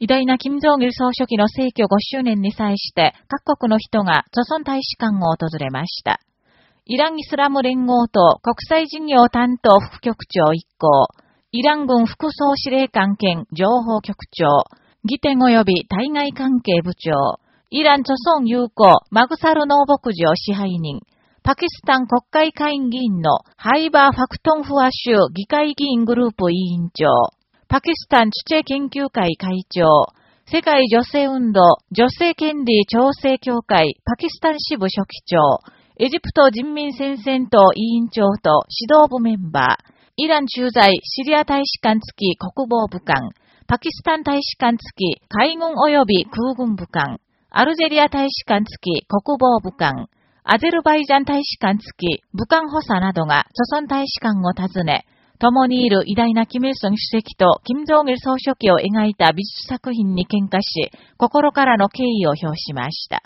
偉大な金正義総書記の逝去5周年に際して各国の人が著村大使館を訪れました。イランイスラム連合と国際事業担当副局長一行、イラン軍副総司令官兼情報局長、議典及び対外関係部長、イラン著村友好マグサル農牧場支配人、パキスタン国会会員議員のハイバー・ファクトンフア州議会議員グループ委員長、パキスタンチチェ研究会会長、世界女性運動女性権利調整協会パキスタン支部書記長、エジプト人民戦線党委員長と指導部メンバー、イラン駐在シリア大使館付き国防部官、パキスタン大使館付き海軍及び空軍部官、アルジェリア大使館付き国防部官、アゼルバイジャン大使館付き武官補佐などが著村大使館を訪ね、共にいる偉大なキム・イソン主席とキム・ジョン・ル総書記を描いた美術作品に喧嘩し、心からの敬意を表しました。